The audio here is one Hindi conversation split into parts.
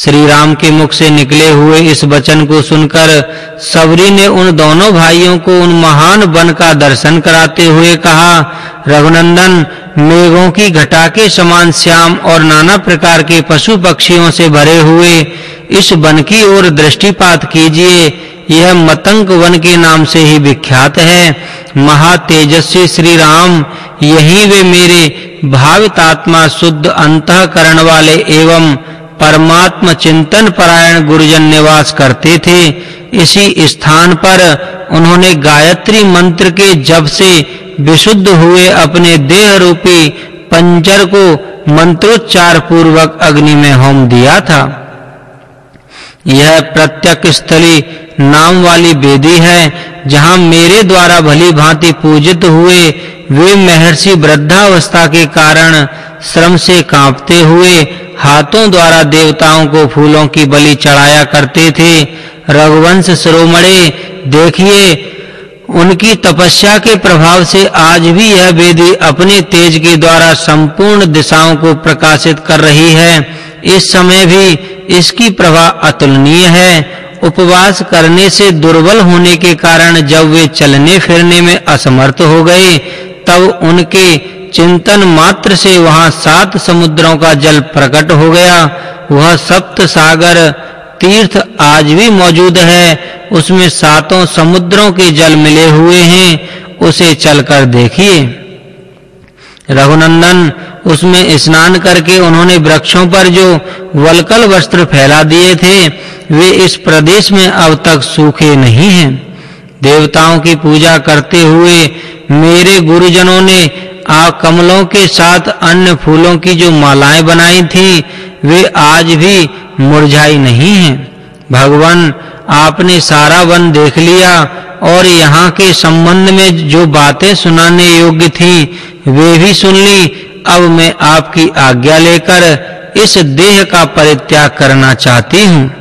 श्री राम के मुख से निकले हुए इस वचन को सुनकर सबरी ने उन दोनों भाइयों को उन महान वन का दर्शन कराते हुए कहा, रघुनंदन, मेघों की घटा के समान श्याम और नाना प्रकार के पशु पक्षियों से भरे हुए इस वन की ओर दृष्टिपात कीजिए। यह मतंग वन के नाम से ही विख्यात है। महातेजस्वी श्री राम यही वे मेरे भावितात्मा शुद्ध अंतःकरण वाले एवं परमात्म चिंतन परायण गुरुजन निवास करते थे। इसी स्थान पर उन्होंने गायत्री मंत्र के जप से विशुद्ध हुए अपने देह रूपी पंजर को मंत्रोच्चार पूर्वक अग्नि में होम दिया था। यह प्रत्यक स्थली नाम वाली वेदी है, जहाँ मेरे द्वारा भली भांति पूजित हुए वे महर्षि वृद्धावस्था के कारण श्रम से कांपते हुए हाथों द्वारा देवताओं को फूलों की बलि चढ़ाया करते थे। रघुवंश शिरोमणे देखिए, उनकी तपस्या के प्रभाव से आज भी यह वेदी अपने तेज के द्वारा संपूर्ण दिशाओं को प्रकाशित कर रही है। इस समय भी इसकी प्रभा अतुलनीय है। उपवास करने से दुर्बल होने के कारण जब वे चलने फिरने में असमर्थ हो गए, तब उनके चिंतन मात्र से वहाँ सात समुद्रों का जल प्रकट हो गया। वह सप्त सागर तीर्थ आज भी मौजूद है। उसमें सातों समुद्रों के जल मिले हुए हैं। उसे चलकर देखिए। रघुनंदन उसमें स्नान करके उन्होंने वृक्षों पर जो वलकल वस्त्र फैला दिए थे, वे इस प्रदेश में अब तक सूखे नहीं हैं। देवताओं की पूजा करते हुए मेरे गुरुजनों ने आ कमलों के साथ अन्य फूलों की जो मालाएँ बनाई थी, वे आज भी मुरझाई नहीं हैं। भगवान, आपने सारा वन देख लिया और यहाँ के संबंध में जो बातें सुनाने योग्य थी, वे भी सुन ली। अब मैं आपकी आज्ञा लेकर इस देह का परित्याग करना चाहती हूँ।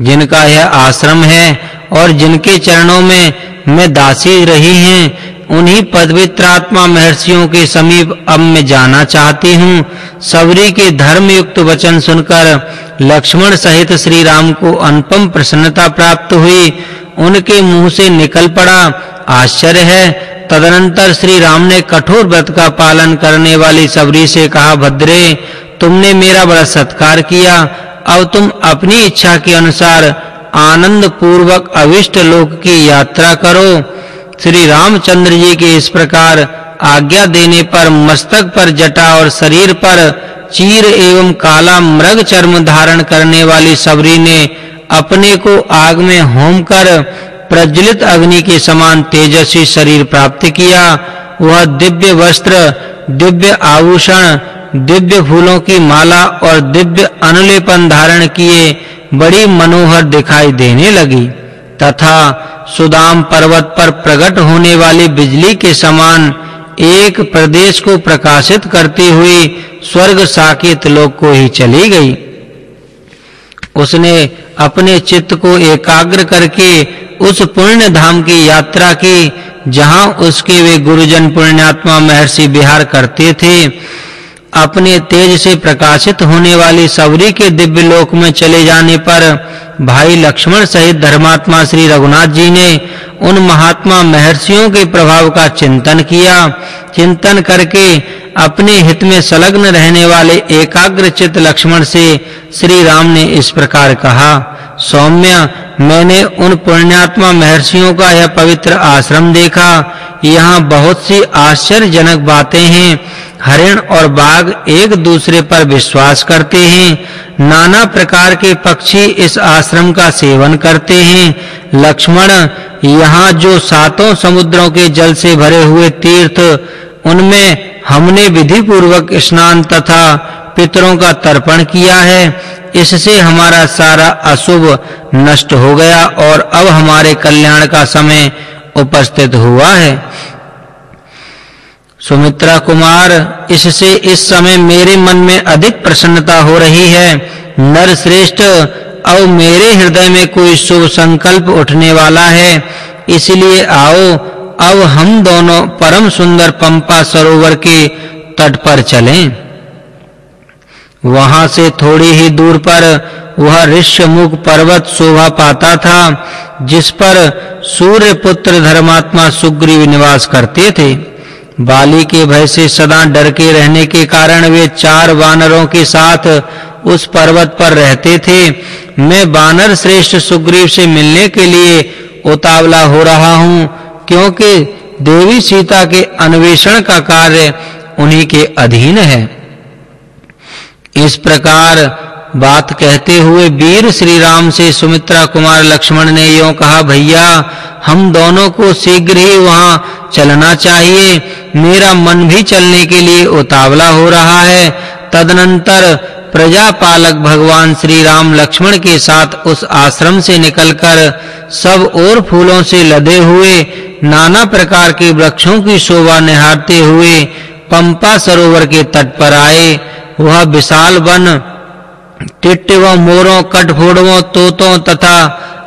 जिनका यह आश्रम है और जिनके चरणों में मैं दासी रही हैं उन्हीं पवित्र आत्मा महर्षियों के समीप अब मैं जाना चाहती हूँ। सबरी के धर्म युक्त वचन सुनकर लक्ष्मण सहित श्री राम को अनुपम प्रसन्नता प्राप्त हुई। उनके मुँह से निकल पड़ा। आश्चर्य है। तदनंतर श्री राम ने कठोर व्रत का पालन करने वाली सबरी से कहा, भद्रे, तुमने मेरा बड़ा सत्कार किया। अब तुम अपनी इच्छा के अनुसार आनंद पूर्वक अविष्ट लोक की यात्रा करो। श्री रामचंद्र जी के इस प्रकार आज्ञा देने पर, मस्तक पर जटा और शरीर पर चीर एवं काला मृग चर्म धारण करने वाली सबरी ने अपने को आग में होम कर प्रज्वलित अग्नि के समान तेजस्वी शरीर प्राप्त किया। वह दिव्य वस्त्र, दिव्य आभूषण, दिव्य फूलों की माला और दिव्य अनुलेपन धारण किए बड़ी मनोहर दिखाई देने लगी। तथा सुदाम पर्वत पर प्रकट होने वाली बिजली के समान एक प्रदेश को प्रकाशित करती हुई स्वर्ग साकेत लोक को ही चली गई। उसने अपने चित्त को एकाग्र करके उस पुण्य धाम की यात्रा की, जहाँ उसके वे गुरुजन पुण्यात्मा महर्षि विहार करते थे। अपने तेज से प्रकाशित होने वाली सवरी के दिव्य लोक में चले जाने पर भाई लक्ष्मण सहित धर्मात्मा श्री रघुनाथ जी ने उन महात्मा महर्षियों के प्रभाव का चिंतन किया। चिंतन करके अपने हित में संलग्न रहने वाले एकाग्र चित्त लक्ष्मण से श्री राम ने इस प्रकार कहा, सौम्य, मैंने उन पुण्यात्मा महर्षियों का यह पवित्र आश्रम देखा। यहाँ बहुत सी आश्चर्यजनक बातें हैं। हरिण और बाघ एक दूसरे पर विश्वास करते हैं। नाना प्रकार के पक्षी इस आश्रम का सेवन करते हैं। लक्ष्मण यहाँ जो सातों समुद्रों के जल से भरे हुए तीर्थ, उनमें हमने विधि पूर्वक स्नान तथा पितरों का तर्पण किया है। इससे हमारा सारा अशुभ नष्ट हो गया और अब हमारे कल्याण का समय उपस्थित हुआ है। सुमित्रा कुमार, इससे इस समय मेरे मन में अधिक प्रसन्नता हो रही है। नर श्रेष्ठ अब मेरे हृदय में कोई शुभ संकल्प उठने वाला है, इसलिए आओ, अब हम दोनों परम सुंदर पंपा सरोवर के तट पर चलें। वहाँ से थोड़ी ही दूर पर वह ऋष्यमुख पर्वत शोभा पाता था, जिस पर सूर्य पुत्र धर्मात्मा सुग्रीव निवास करते थे। बाली के भय से सदा डर के रहने के कारण वे चार वानरों के साथ उस पर्वत पर रहते थे। मैं वानर श्रेष्ठ सुग्रीव से मिलने के लिए उतावला हो रहा हूँ, क्योंकि देवी सीता के अन्वेषण का कार्य उन्हीं के अधीन है। इस प्रकार बात कहते हुए वीर श्री राम से सुमित्रा कुमार लक्ष्मण ने यूँ कहा, भैया, हम दोनों को शीघ्र ही वहाँ चलना चाहिए। मेरा मन भी चलने के लिए उतावला हो रहा है। तदनंतर प्रजापालक भगवान श्री राम लक्ष्मण के साथ उस आश्रम से निकलकर सब और फूलों से लदे हुए, नाना प्रकार के वृक्षों की शोभा निहारते हुए पंपा सरोवर के तट पर आए। वह विशाल वन टिट्टियों मोरों कटफोड़ों तोतों तथा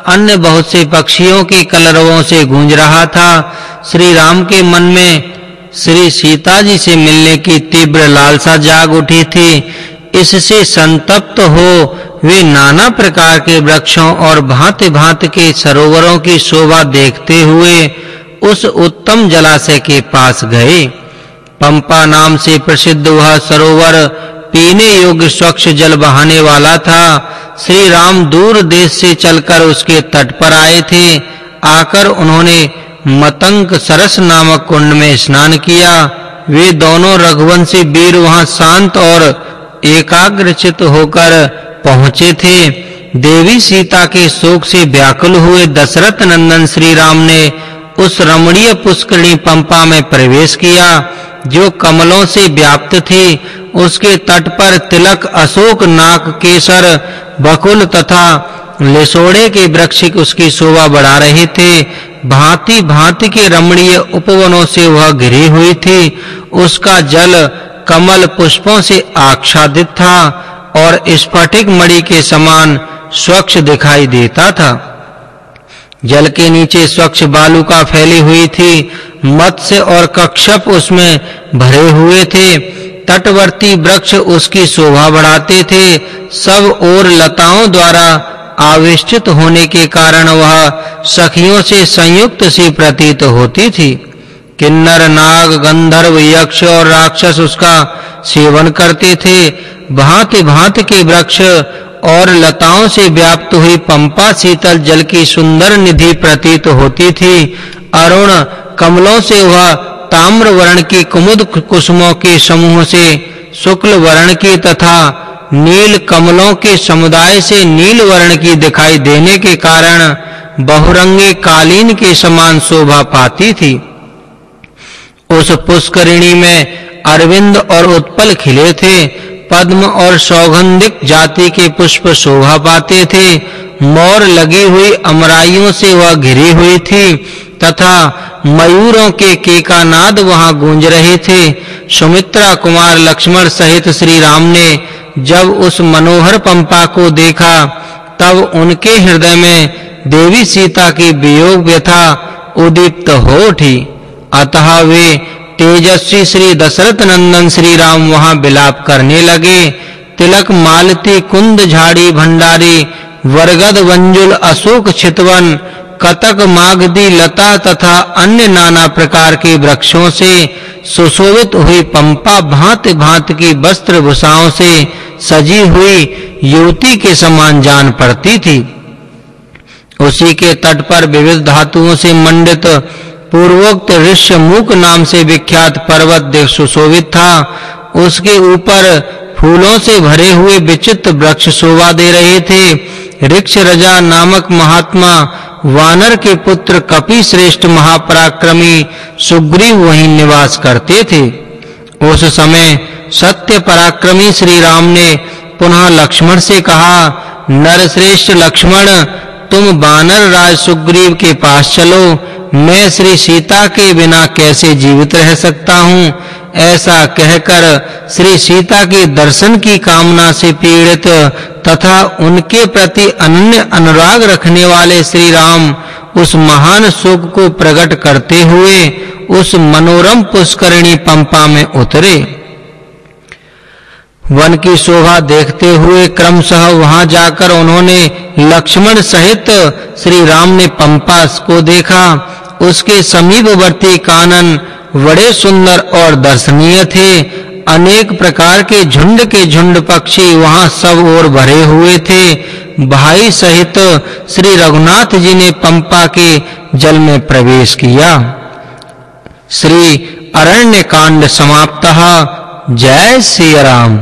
अन्य बहुत से पक्षियों के कलरवों से गूंज रहा था। श्री राम के मन में श्री सीता जी से मिलने की तीव्र लालसा जाग उठी थी। इससे संतप्त हो वे नाना प्रकार के वृक्षों और भांति-भांति के सरोवरों की शोभा देखते हुए उस उत्तम जलाशय के पास गए। पंपा नाम से प्रसिद्ध वह सरोवर पीने योग्य स्वच्छ जल बहाने वाला था। श्री राम दूर देश से चलकर उसके तट पर आए थे। आकर उन्होंने मतंग सरस नामक कुंड में स्नान किया। वे दोनों रघुवंशी वीर वहाँ शांत और एकाग्रचित होकर पहुँचे थे। देवी सीता के शोक से व्याकुल हुए दशरथ नंदन श्री राम ने उस रमणीय पुष्करणी पंपा में प्रवेश किया, जो कमलों से व्याप्त थी। उसके तट पर तिलक, अशोक नाक केसर, बकुल तथा लेसोड़े के वृक्ष उसकी शोभा बढ़ा रहे थे। भांति भांति के रमणीय उपवनों से वह घिरी हुई थी। उसका जल कमल पुष्पों से आच्छादित था और स्फटिक मणि के समान स्वच्छ दिखाई देता था। जल के नीचे स्वच्छ बालुका फैली हुई थी मत्स्य और कक्षप उसमें भरे हुए थे। तटवर्ती वृक्ष उसकी शोभा बढ़ाते थे। सब और लताओं द्वारा आविष्टित होने के कारण वह सखियों से संयुक्त सी प्रतीत होती थी। किन्नर, नाग, गंधर्व, यक्ष और राक्षस उसका सेवन करते थे। भांति-भांति के वृक्ष और लताओं से व्याप्त हुई पंपा शीतल जल की सुंदर निधि प्रतीत होती थी। अरुण, कमलों से वह ताम्र वर्ण की कुमुद कुसुमों के समूह से, शुक्ल वर्ण की तथा नील कमलों के समुदाय से नील वर्ण की दिखाई देने के कारण बहुरंगे कालीन के समान शोभा पाती थी। उस पुष्करिणी में अरविंद और उत्पल खिले थे। पद्म और सौगंधिक जाति के पुष्प शोभा पाते थे। मोर लगी हुई अमराइयों से वह घिरी हुई थी तथा मयूरों के केकानाद वहाँ गूंज रहे थे। सुमित्रा कुमार लक्ष्मण सहित श्री राम ने जब उस मनोहर पंपा को देखा, तब उनके हृदय में देवी सीता की वियोग व्यथा उदीप्त हो उठी। अतः वे तेजस्वी श्री दशरथ नंदन श्री राम वहाँ विलाप करने लगे। तिलक मालती, कुंद झाड़ी भंडारी, वरगद वंजुल अशोक छितवन, कतक मागदी लता तथा अन्य नाना प्रकार के वृक्षों से, सुशोभित हुई पंपा भांति भांति की वस्त्र भूषाओं से सजी हुई युवती के समान जान पड़ती थी। उसी के तट पर विविध धातुओं से मंडित पूर्वोक्त ऋष्यमुख नाम से विख्यात पर्वत देख सुशोभित था। उसके ऊपर फूलों से भरे हुए विचित्र वृक्ष शोभा दे रहे थे। ऋक्ष रजा नामक महात्मा वानर के पुत्र कपि श्रेष्ठ महापराक्रमी सुग्रीव वहीं निवास करते थे। उस समय सत्य पराक्रमी श्री राम ने पुनः लक्ष्मण से कहा, नरश्रेष्ठ लक्ष्मण, तुम बानर राज सुग्रीव के पास चलो। मैं श्री सीता के बिना कैसे जीवित रह सकता हूँ? ऐसा कहकर श्री सीता के दर्शन की कामना से पीड़ित तथा उनके प्रति अनन्य अनुराग रखने वाले श्री राम उस महान सुख को प्रकट करते हुए उस मनोरम पुष्करणी पंपा में उतरे। वन की शोभा देखते हुए क्रमशः वहाँ जाकर उन्होंने लक्ष्मण सहित श्री राम ने पंपा को देखा उसके समीपवर्ती कानन बड़े सुंदर और दर्शनीय थे। अनेक प्रकार के झुंड के झुंड पक्षी वहाँ सब ओर भरे हुए थे। भाई सहित श्री रघुनाथ जी ने पंपा के जल में प्रवेश किया। श्री अरण्य कांड समाप्तः। जय श्री राम।